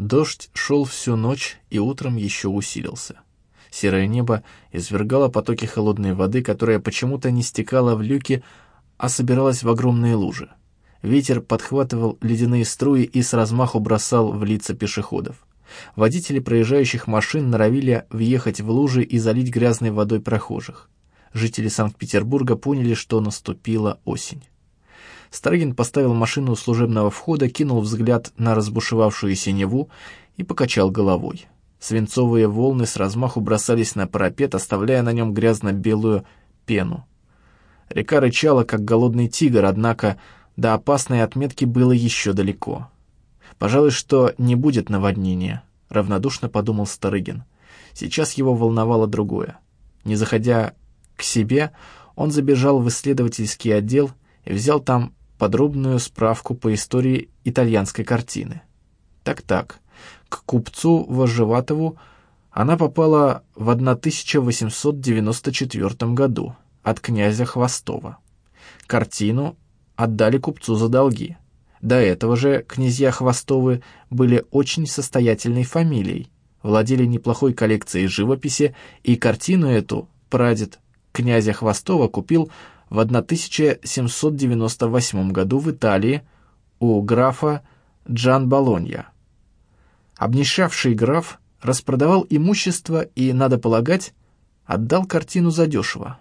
Дождь шел всю ночь и утром еще усилился. Серое небо извергало потоки холодной воды, которая почему-то не стекала в люки, а собиралась в огромные лужи. Ветер подхватывал ледяные струи и с размаху бросал в лица пешеходов. Водители проезжающих машин норовили въехать в лужи и залить грязной водой прохожих. Жители Санкт-Петербурга поняли, что наступила осень. Старыгин поставил машину у служебного входа, кинул взгляд на разбушевавшуюся Неву и покачал головой. Свинцовые волны с размаху бросались на парапет, оставляя на нем грязно-белую пену. Река рычала, как голодный тигр, однако до опасной отметки было еще далеко. «Пожалуй, что не будет наводнения», — равнодушно подумал Старыгин. Сейчас его волновало другое. Не заходя к себе, он забежал в исследовательский отдел и взял там подробную справку по истории итальянской картины. Так-так, к купцу Вожеватову она попала в 1894 году от князя Хвостова. Картину отдали купцу за долги. До этого же князья Хвостовы были очень состоятельной фамилией, владели неплохой коллекцией живописи, и картину эту прадед князя Хвостова купил в 1798 году в Италии у графа Джан Болонья. Обнищавший граф распродавал имущество и, надо полагать, отдал картину задешево.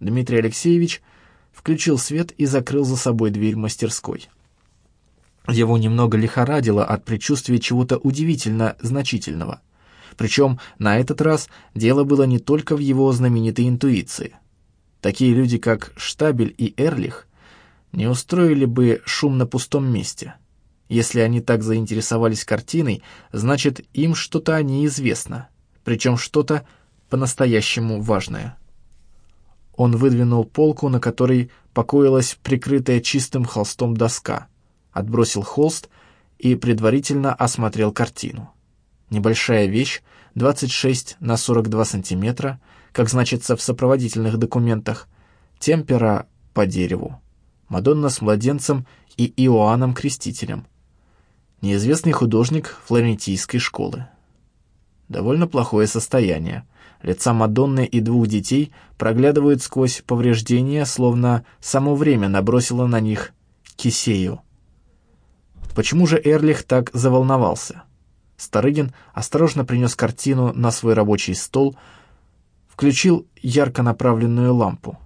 Дмитрий Алексеевич включил свет и закрыл за собой дверь мастерской. Его немного лихорадило от предчувствия чего-то удивительно значительного. Причем на этот раз дело было не только в его знаменитой интуиции. Такие люди, как Штабель и Эрлих, не устроили бы шум на пустом месте — если они так заинтересовались картиной, значит, им что-то о ней известно, причем что-то по-настоящему важное. Он выдвинул полку, на которой покоилась прикрытая чистым холстом доска, отбросил холст и предварительно осмотрел картину. Небольшая вещь, 26 на 42 сантиметра, как значится в сопроводительных документах, темпера по дереву, Мадонна с младенцем и Иоанном Крестителем — Неизвестный художник флорентийской школы. Довольно плохое состояние. Лица Мадонны и двух детей проглядывают сквозь повреждения, словно само время набросило на них кисею. Почему же Эрлих так заволновался? Старыгин осторожно принес картину на свой рабочий стол, включил ярко направленную лампу.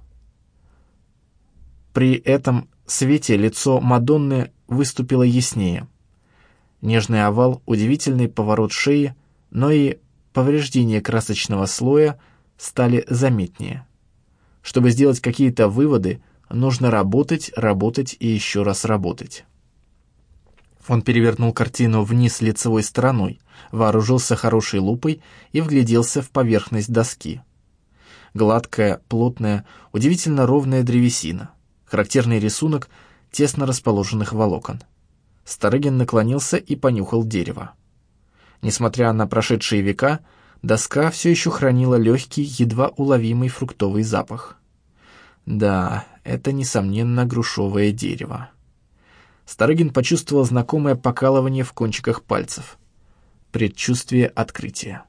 При этом свете лицо Мадонны выступило яснее. Нежный овал, удивительный поворот шеи, но и повреждения красочного слоя стали заметнее. Чтобы сделать какие-то выводы, нужно работать, работать и еще раз работать. Он перевернул картину вниз лицевой стороной, вооружился хорошей лупой и вгляделся в поверхность доски. Гладкая, плотная, удивительно ровная древесина, характерный рисунок тесно расположенных волокон — Старыгин наклонился и понюхал дерево. Несмотря на прошедшие века, доска все еще хранила легкий, едва уловимый фруктовый запах. Да, это, несомненно, грушевое дерево. Старыгин почувствовал знакомое покалывание в кончиках пальцев. Предчувствие открытия.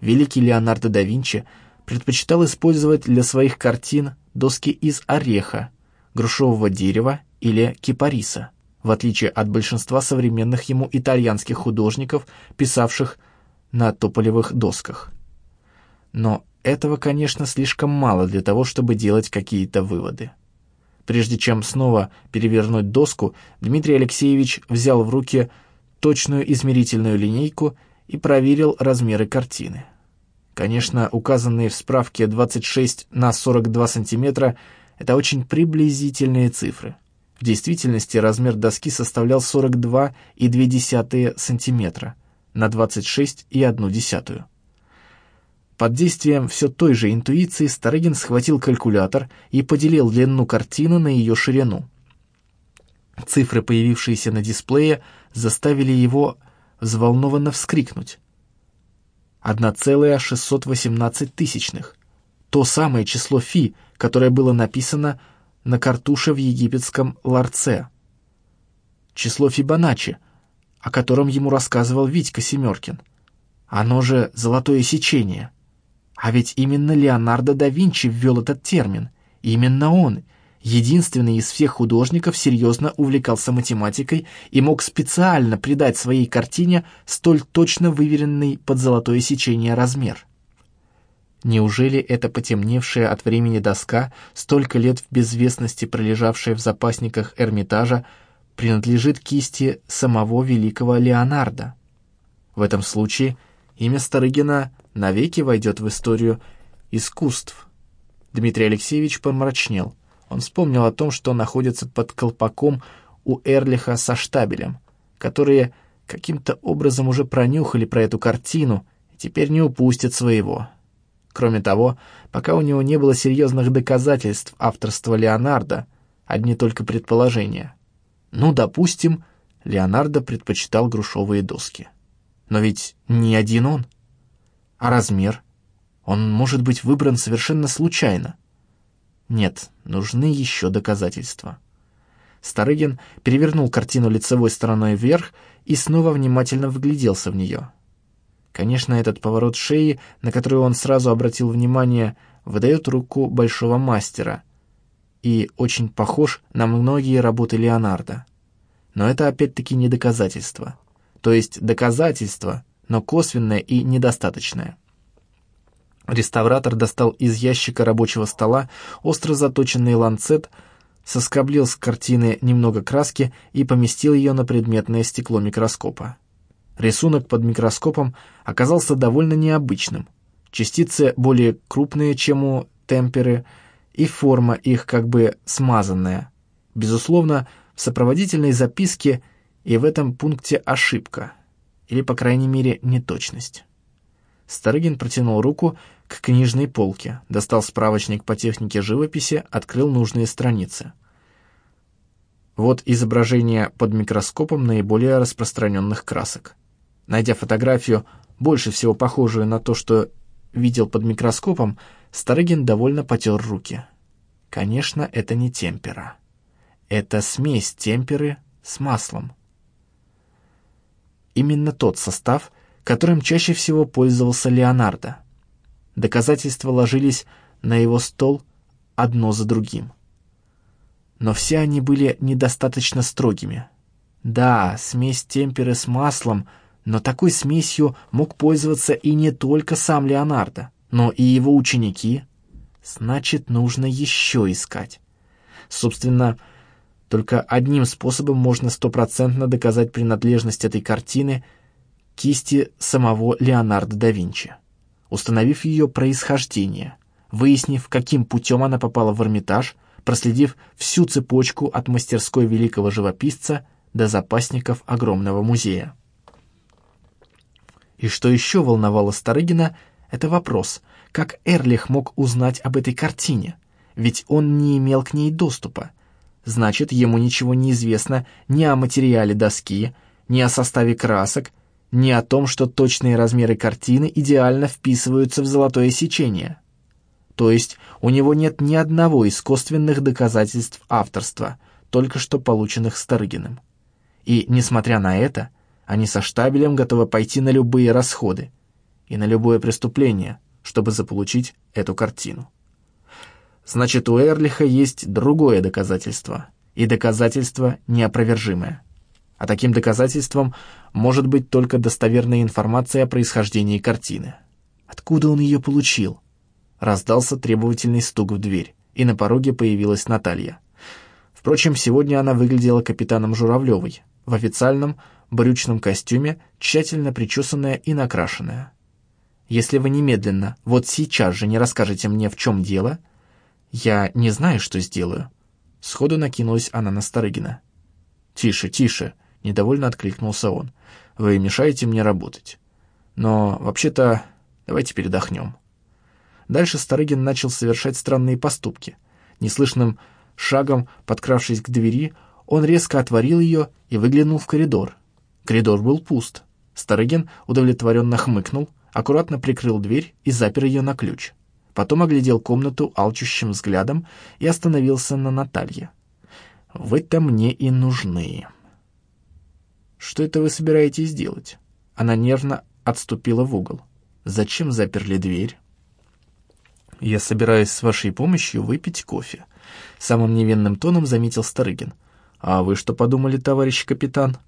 Великий Леонардо да Винчи предпочитал использовать для своих картин доски из ореха, грушевого дерева или кипариса — в отличие от большинства современных ему итальянских художников, писавших на тополевых досках. Но этого, конечно, слишком мало для того, чтобы делать какие-то выводы. Прежде чем снова перевернуть доску, Дмитрий Алексеевич взял в руки точную измерительную линейку и проверил размеры картины. Конечно, указанные в справке 26 на 42 сантиметра – это очень приблизительные цифры – в действительности размер доски составлял 42,2 см на 26,1. Под действием все той же интуиции Старыгин схватил калькулятор и поделил длину картины на ее ширину. Цифры, появившиеся на дисплее, заставили его взволнованно вскрикнуть. 1,618 тысячных. То самое число фи, которое было написано на картуше в египетском ларце. Число Фибоначчи о котором ему рассказывал Витька Семеркин. Оно же «золотое сечение». А ведь именно Леонардо да Винчи ввел этот термин. Именно он, единственный из всех художников, серьезно увлекался математикой и мог специально придать своей картине столь точно выверенный под золотое сечение размер. Неужели эта потемневшая от времени доска, столько лет в безвестности пролежавшая в запасниках Эрмитажа, принадлежит кисти самого великого Леонардо? В этом случае имя Старыгина навеки войдет в историю искусств. Дмитрий Алексеевич помрачнел. Он вспомнил о том, что находится под колпаком у Эрлиха со штабелем, которые каким-то образом уже пронюхали про эту картину и теперь не упустят своего. Кроме того, пока у него не было серьезных доказательств авторства Леонардо, одни только предположения. Ну, допустим, Леонардо предпочитал грушевые доски. Но ведь не один он. А размер? Он может быть выбран совершенно случайно. Нет, нужны еще доказательства. Старыгин перевернул картину лицевой стороной вверх и снова внимательно вгляделся в нее. Конечно, этот поворот шеи, на который он сразу обратил внимание, выдает руку большого мастера и очень похож на многие работы Леонардо. Но это опять-таки не доказательство. То есть доказательство, но косвенное и недостаточное. Реставратор достал из ящика рабочего стола остро заточенный ланцет, соскоблил с картины немного краски и поместил ее на предметное стекло микроскопа. Рисунок под микроскопом оказался довольно необычным. Частицы более крупные, чем у темперы, и форма их как бы смазанная. Безусловно, в сопроводительной записке и в этом пункте ошибка, или, по крайней мере, неточность. Старыгин протянул руку к книжной полке, достал справочник по технике живописи, открыл нужные страницы. Вот изображение под микроскопом наиболее распространенных красок. Найдя фотографию, больше всего похожую на то, что видел под микроскопом, Старыгин довольно потер руки. Конечно, это не темпера. Это смесь темперы с маслом. Именно тот состав, которым чаще всего пользовался Леонардо. Доказательства ложились на его стол одно за другим. Но все они были недостаточно строгими. Да, смесь темперы с маслом — но такой смесью мог пользоваться и не только сам Леонардо, но и его ученики. Значит, нужно еще искать. Собственно, только одним способом можно стопроцентно доказать принадлежность этой картины кисти самого Леонардо да Винчи, установив ее происхождение, выяснив, каким путем она попала в Эрмитаж, проследив всю цепочку от мастерской великого живописца до запасников огромного музея. И что еще волновало Старыгина, это вопрос, как Эрлих мог узнать об этой картине, ведь он не имел к ней доступа. Значит, ему ничего не известно ни о материале доски, ни о составе красок, ни о том, что точные размеры картины идеально вписываются в золотое сечение. То есть у него нет ни одного из косвенных доказательств авторства, только что полученных Старыгиным. И, несмотря на это, они со штабелем готовы пойти на любые расходы и на любое преступление, чтобы заполучить эту картину. Значит, у Эрлиха есть другое доказательство, и доказательство неопровержимое. А таким доказательством может быть только достоверная информация о происхождении картины. Откуда он ее получил? Раздался требовательный стук в дверь, и на пороге появилась Наталья. Впрочем, сегодня она выглядела капитаном Журавлевой в официальном брючном костюме, тщательно причесанная и накрашенная. Если вы немедленно, вот сейчас же не расскажете мне, в чем дело, я не знаю, что сделаю». Сходу накинулась она на Старыгина. «Тише, тише», — недовольно откликнулся он. «Вы мешаете мне работать. Но, вообще-то, давайте передохнем». Дальше Старыгин начал совершать странные поступки. Неслышным шагом, подкравшись к двери, он резко отворил ее и выглянул в коридор. Коридор был пуст. Старыгин удовлетворенно хмыкнул, аккуратно прикрыл дверь и запер ее на ключ. Потом оглядел комнату алчущим взглядом и остановился на Наталье. «Вы-то мне и нужны». Что это вы собираетесь делать?» Она нервно отступила в угол. «Зачем заперли дверь?» «Я собираюсь с вашей помощью выпить кофе», — самым невинным тоном заметил Старыгин. «А вы что подумали, товарищ капитан?»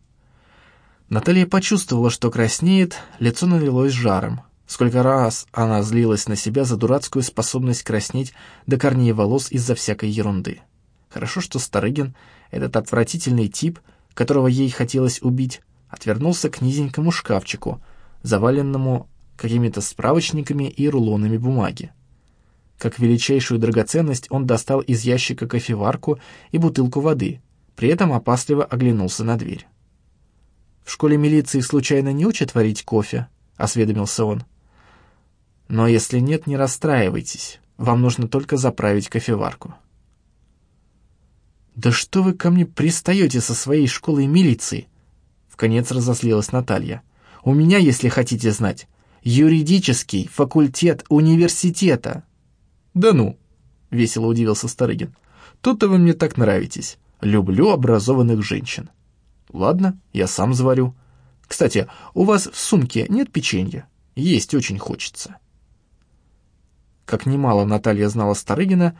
Наталья почувствовала, что краснеет, лицо налилось жаром. Сколько раз она злилась на себя за дурацкую способность краснеть до корней волос из-за всякой ерунды. Хорошо, что Старыгин, этот отвратительный тип, которого ей хотелось убить, отвернулся к низенькому шкафчику, заваленному какими-то справочниками и рулонами бумаги. Как величайшую драгоценность он достал из ящика кофеварку и бутылку воды, при этом опасливо оглянулся на дверь. «В школе милиции случайно не учат варить кофе?» — осведомился он. Но если нет, не расстраивайтесь. Вам нужно только заправить кофеварку. «Да что вы ко мне пристаете со своей школой милиции?» Вконец разозлилась Наталья. «У меня, если хотите знать, юридический факультет университета». «Да ну!» — весело удивился Старыгин. «Тут-то вы мне так нравитесь. Люблю образованных женщин». «Ладно, я сам заварю. Кстати, у вас в сумке нет печенья? Есть очень хочется». Как немало Наталья знала Старыгина,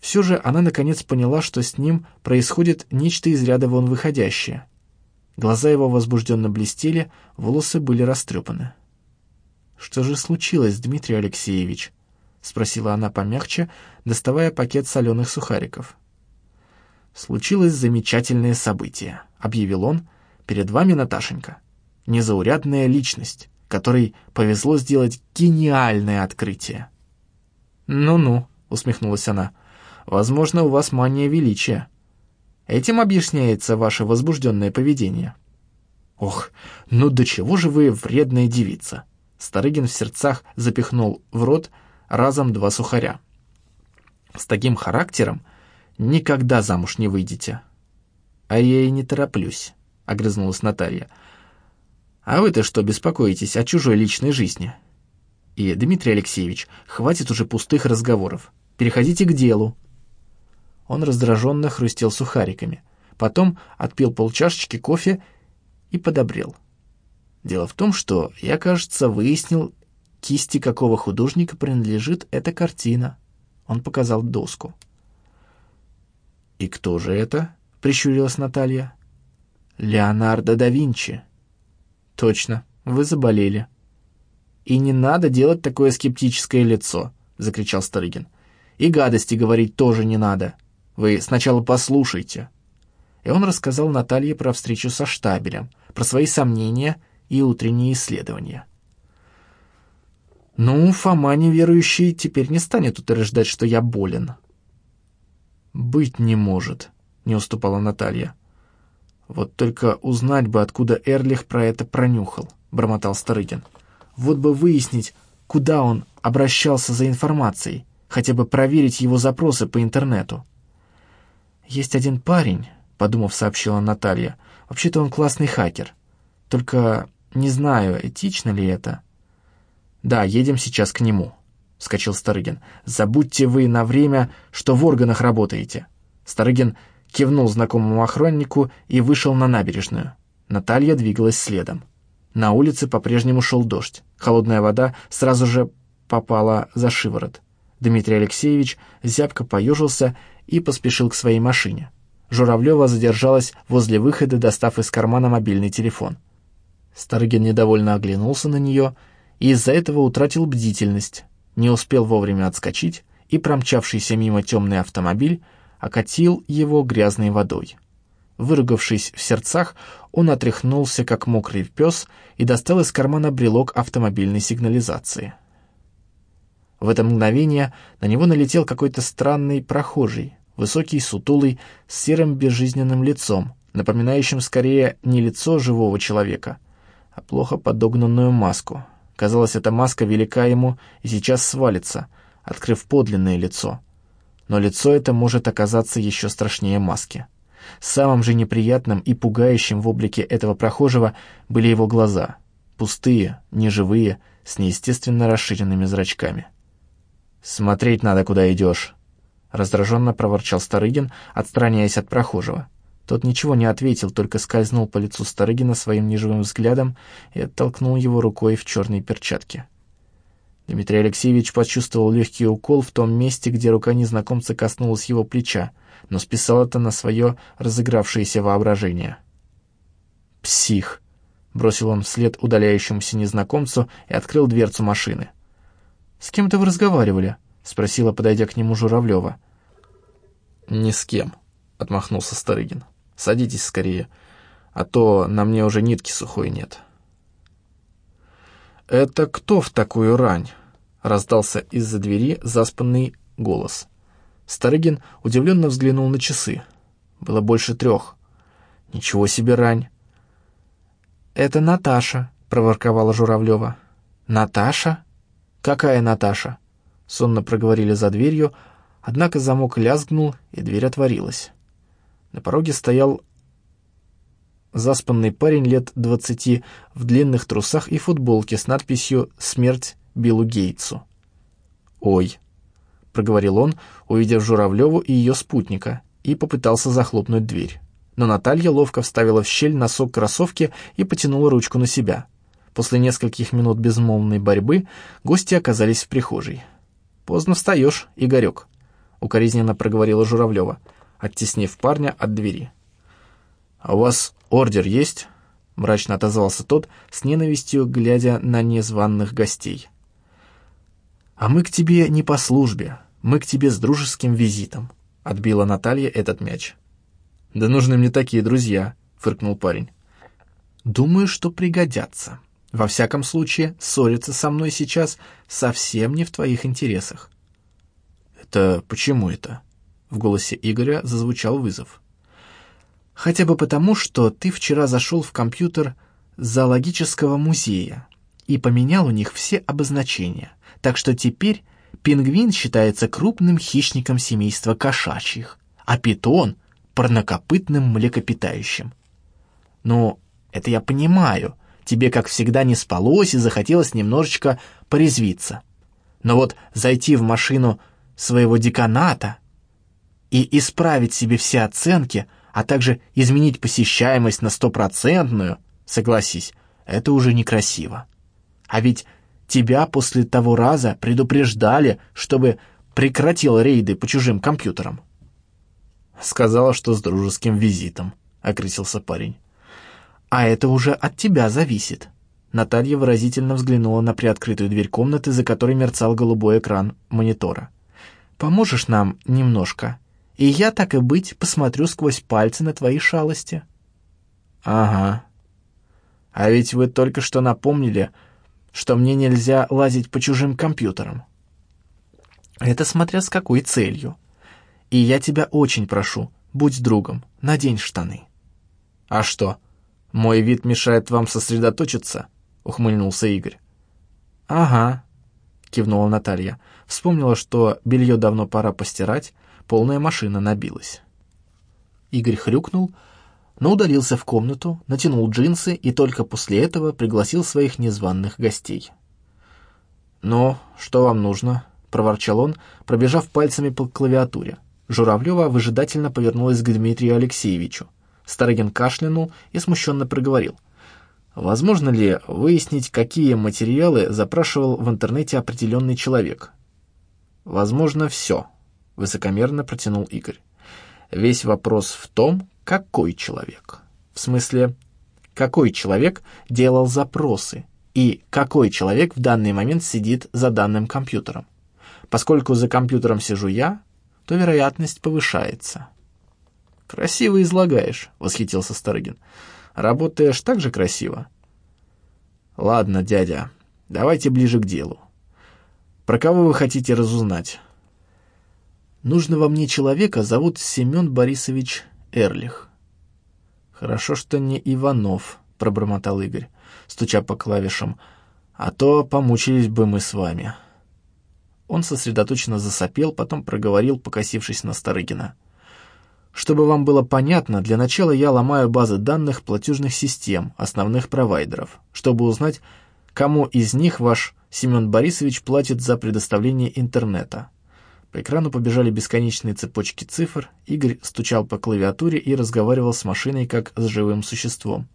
все же она наконец поняла, что с ним происходит нечто из ряда вон выходящее. Глаза его возбужденно блестели, волосы были растрепаны. «Что же случилось, Дмитрий Алексеевич?» — спросила она помягче, доставая пакет соленых сухариков. «Случилось замечательное событие», — объявил он. «Перед вами, Наташенька, незаурядная личность, которой повезло сделать гениальное открытие. «Ну-ну», — усмехнулась она, — «возможно, у вас мания величия. Этим объясняется ваше возбужденное поведение». «Ох, ну до чего же вы вредная девица!» Старыгин в сердцах запихнул в рот разом два сухаря. «С таким характером никогда замуж не выйдете». «А я и не тороплюсь», — огрызнулась Наталья. «А вы-то что беспокоитесь о чужой личной жизни? И, Дмитрий Алексеевич, хватит уже пустых разговоров. Переходите к делу». Он раздраженно хрустел сухариками. Потом отпил полчашечки кофе и подобрел. Дело в том, что я, кажется, выяснил, кисти какого художника принадлежит эта картина. Он показал доску. «И кто же это?» — прищурилась Наталья. «Леонардо да Винчи». «Точно, вы заболели». «И не надо делать такое скептическое лицо», — закричал Старыгин. «И гадости говорить тоже не надо. Вы сначала послушайте». И он рассказал Наталье про встречу со штабелем, про свои сомнения и утренние исследования. «Ну, Фома неверующий теперь не станет утверждать, что я болен». «Быть не может», — не уступала Наталья. «Вот только узнать бы, откуда Эрлих про это пронюхал», — бормотал Старыгин. Вот бы выяснить, куда он обращался за информацией, хотя бы проверить его запросы по интернету. «Есть один парень», — подумав, сообщила Наталья. «Вообще-то он классный хакер. Только не знаю, этично ли это». «Да, едем сейчас к нему», — вскочил Старыгин. «Забудьте вы на время, что в органах работаете». Старыгин кивнул знакомому охраннику и вышел на набережную. Наталья двигалась следом. На улице по-прежнему шел дождь. Холодная вода сразу же попала за шиворот. Дмитрий Алексеевич зябко поежился и поспешил к своей машине. Журавлева задержалась возле выхода, достав из кармана мобильный телефон. Старыгин недовольно оглянулся на нее и из-за этого утратил бдительность, не успел вовремя отскочить, и промчавшийся мимо темный автомобиль окатил его грязной водой. Выругавшись в сердцах, он отряхнулся, как мокрый пес, и достал из кармана брелок автомобильной сигнализации. В это мгновение на него налетел какой-то странный прохожий, высокий, сутулый, с серым безжизненным лицом, напоминающим скорее не лицо живого человека, а плохо подогнанную маску. Казалось, эта маска велика ему и сейчас свалится, открыв подлинное лицо. Но лицо это может оказаться еще страшнее маски. Самым же неприятным и пугающим в облике этого прохожего были его глаза. Пустые, неживые, с неестественно расширенными зрачками. «Смотреть надо, куда идешь», — раздраженно проворчал Старыгин, отстраняясь от прохожего. Тот ничего не ответил, только скользнул по лицу Старыгина своим неживым взглядом и оттолкнул его рукой в черные перчатки. Дмитрий Алексеевич почувствовал легкий укол в том месте, где рука незнакомца коснулась его плеча, но списал это на свое разыгравшееся воображение. «Псих!» — бросил он вслед удаляющемуся незнакомцу и открыл дверцу машины. «С кем-то вы разговаривали?» — спросила, подойдя к нему Журавлева. «Ни с кем», — отмахнулся Старыгин. «Садитесь скорее, а то на мне уже нитки сухой нет». «Это кто в такую рань?» — раздался из-за двери заспанный голос. Старыгин удивленно взглянул на часы. Было больше трех. «Ничего себе рань!» «Это Наташа», — проворковала Журавлева. «Наташа? Какая Наташа?» Сонно проговорили за дверью, однако замок лязгнул, и дверь отворилась. На пороге стоял заспанный парень лет двадцати в длинных трусах и футболке с надписью «Смерть Биллу Гейтсу». «Ой», — проговорил он, увидев Журавлеву и ее спутника, и попытался захлопнуть дверь. Но Наталья ловко вставила в щель носок кроссовки и потянула ручку на себя. После нескольких минут безмолвной борьбы гости оказались в прихожей. «Поздно встаешь, Игорек», — укоризненно проговорила Журавлева, оттеснив парня от двери. «А у вас ордер есть?» — мрачно отозвался тот, с ненавистью глядя на незваных гостей. «А мы к тебе не по службе, мы к тебе с дружеским визитом», — отбила Наталья этот мяч. «Да нужны мне такие друзья», — фыркнул парень. «Думаю, что пригодятся. Во всяком случае, ссориться со мной сейчас совсем не в твоих интересах». «Это почему это?» — в голосе Игоря зазвучал вызов. Хотя бы потому, что ты вчера зашел в компьютер зоологического музея и поменял у них все обозначения. Так что теперь пингвин считается крупным хищником семейства кошачьих, а питон — парнокопытным млекопитающим. Ну, это я понимаю. Тебе, как всегда, не спалось и захотелось немножечко порезвиться. Но вот зайти в машину своего деканата и исправить себе все оценки — а также изменить посещаемость на стопроцентную, согласись, это уже некрасиво. А ведь тебя после того раза предупреждали, чтобы прекратил рейды по чужим компьютерам. Сказала, что с дружеским визитом, окрысился парень. А это уже от тебя зависит. Наталья выразительно взглянула на приоткрытую дверь комнаты, за которой мерцал голубой экран монитора. «Поможешь нам немножко?» и я, так и быть, посмотрю сквозь пальцы на твои шалости». «Ага. А ведь вы только что напомнили, что мне нельзя лазить по чужим компьютерам». «Это смотря с какой целью. И я тебя очень прошу, будь другом, надень штаны». «А что, мой вид мешает вам сосредоточиться?» — ухмыльнулся Игорь. «Ага», — кивнула Наталья. Вспомнила, что белье давно пора постирать, полная машина набилась. Игорь хрюкнул, но удалился в комнату, натянул джинсы и только после этого пригласил своих незваных гостей. «Ну, что вам нужно?» — проворчал он, пробежав пальцами по клавиатуре. Журавлева выжидательно повернулась к Дмитрию Алексеевичу. Старыгин кашлянул и смущенно проговорил. «Возможно ли выяснить, какие материалы запрашивал в интернете определенный человек?» «Возможно, все», — высокомерно протянул Игорь. «Весь вопрос в том, какой человек. В смысле, какой человек делал запросы и какой человек в данный момент сидит за данным компьютером. Поскольку за компьютером сижу я, то вероятность повышается». «Красиво излагаешь», — восхитился Старыгин. «Работаешь так же красиво?» «Ладно, дядя, давайте ближе к делу. Про кого вы хотите разузнать?» Нужного мне человека зовут Семен Борисович Эрлих. Хорошо, что не Иванов, пробормотал Игорь, стуча по клавишам, а то помучились бы мы с вами. Он сосредоточенно засопел, потом проговорил, покосившись на Старыгина. Чтобы вам было понятно, для начала я ломаю базы данных платежных систем основных провайдеров, чтобы узнать, кому из них ваш Семен Борисович платит за предоставление интернета. По экрану побежали бесконечные цепочки цифр, Игорь стучал по клавиатуре и разговаривал с машиной, как с живым существом.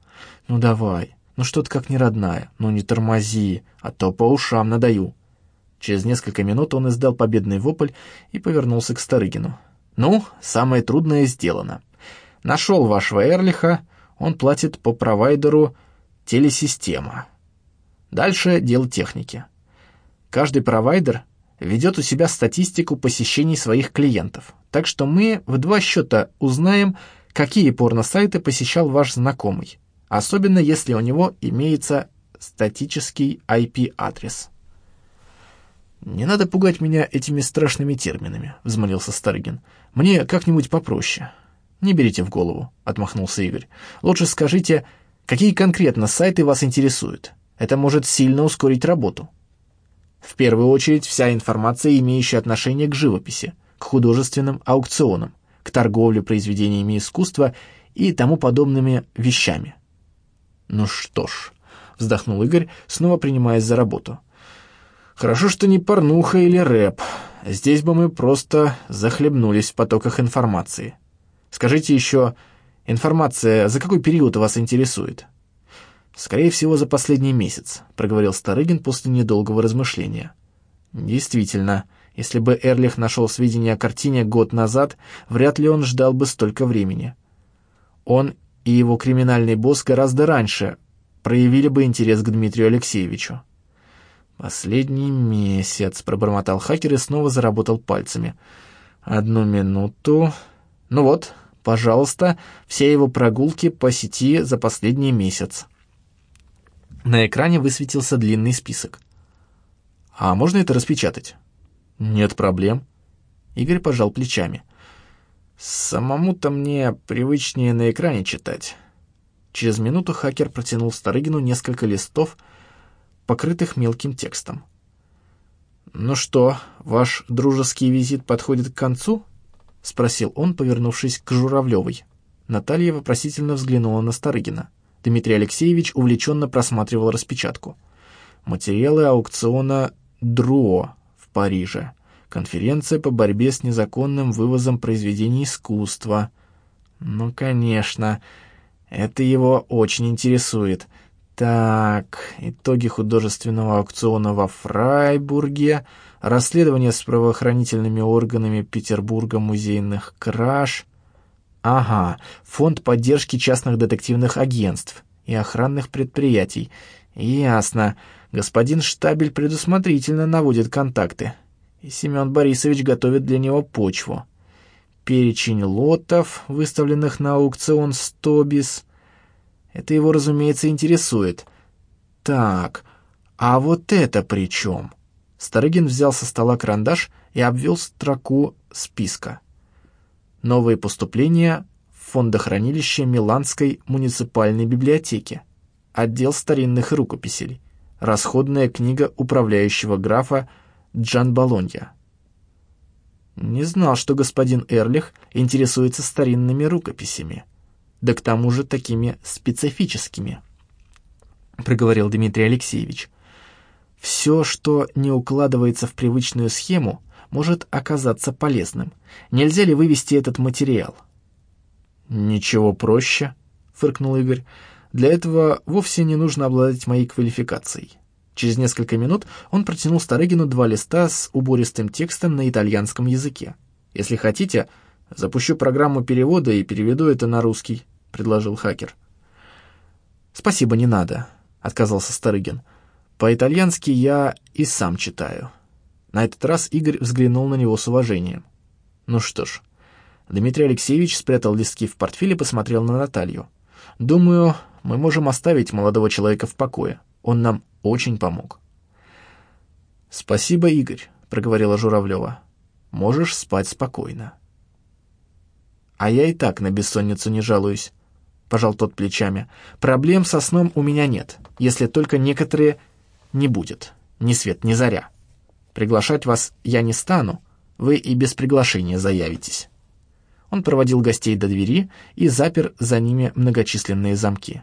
«Ну давай, ну что ты как не родная, ну не тормози, а то по ушам надаю». Через несколько минут он издал победный вопль и повернулся к Старыгину. «Ну, самое трудное сделано. Нашел вашего Эрлиха, он платит по провайдеру телесистема. Дальше дело техники. Каждый провайдер ведет у себя статистику посещений своих клиентов, так что мы в два счета узнаем, какие порно-сайты посещал ваш знакомый, особенно если у него имеется статический IP-адрес. «Не надо пугать меня этими страшными терминами», — взмолился Старыгин. «Мне как-нибудь попроще». «Не берите в голову», — отмахнулся Игорь. «Лучше скажите, какие конкретно сайты вас интересуют. Это может сильно ускорить работу». В первую очередь вся информация, имеющая отношение к живописи, к художественным аукционам, к торговле произведениями искусства и тому подобными вещами. «Ну что ж», — вздохнул Игорь, снова принимаясь за работу. «Хорошо, что не порнуха или рэп. Здесь бы мы просто захлебнулись в потоках информации. Скажите еще, информация за какой период вас интересует?» «Скорее всего, за последний месяц», — проговорил Старыгин после недолгого размышления. «Действительно, если бы Эрлих нашел сведения о картине год назад, вряд ли он ждал бы столько времени. Он и его криминальный босс гораздо раньше проявили бы интерес к Дмитрию Алексеевичу». «Последний месяц», — пробормотал хакер и снова заработал пальцами. «Одну минуту. Ну вот, пожалуйста, все его прогулки по сети за последний месяц». На экране высветился длинный список. «А можно это распечатать?» «Нет проблем». Игорь пожал плечами. «Самому-то мне привычнее на экране читать». Через минуту хакер протянул Старыгину несколько листов, покрытых мелким текстом. «Ну что, ваш дружеский визит подходит к концу?» — спросил он, повернувшись к Журавлевой. Наталья вопросительно взглянула на Старыгина. Дмитрий Алексеевич увлеченно просматривал распечатку. Материалы аукциона «Друо» в Париже. Конференция по борьбе с незаконным вывозом произведений искусства. Ну, конечно, это его очень интересует. Так, итоги художественного аукциона во Фрайбурге, расследование с правоохранительными органами Петербурга музейных краж, Ага, фонд поддержки частных детективных агентств и охранных предприятий. Ясно. Господин Штабель предусмотрительно наводит контакты. И Семен Борисович готовит для него почву. Перечень лотов, выставленных на аукцион Стобис. Это его, разумеется, интересует. Так, а вот это при чем? Старыгин взял со стола карандаш и обвел строку списка. Новые поступления в фондохранилище Миланской муниципальной библиотеки. Отдел старинных рукописей. Расходная книга управляющего графа Джан Болонья. Не знал, что господин Эрлих интересуется старинными рукописями. Да к тому же такими специфическими, проговорил Дмитрий Алексеевич. Все, что не укладывается в привычную схему, может оказаться полезным. Нельзя ли вывести этот материал? «Ничего проще», — фыркнул Игорь. «Для этого вовсе не нужно обладать моей квалификацией». Через несколько минут он протянул Старыгину два листа с убористым текстом на итальянском языке. «Если хотите, запущу программу перевода и переведу это на русский», — предложил хакер. «Спасибо, не надо», — отказался Старыгин. «По-итальянски я и сам читаю». На этот раз Игорь взглянул на него с уважением. Ну что ж, Дмитрий Алексеевич спрятал листки в портфель и посмотрел на Наталью. «Думаю, мы можем оставить молодого человека в покое. Он нам очень помог». «Спасибо, Игорь», — проговорила Журавлева. «Можешь спать спокойно». «А я и так на бессонницу не жалуюсь», — пожал тот плечами. «Проблем со сном у меня нет, если только некоторые не будет. Ни свет, ни заря». Приглашать вас я не стану, вы и без приглашения заявитесь». Он проводил гостей до двери и запер за ними многочисленные замки.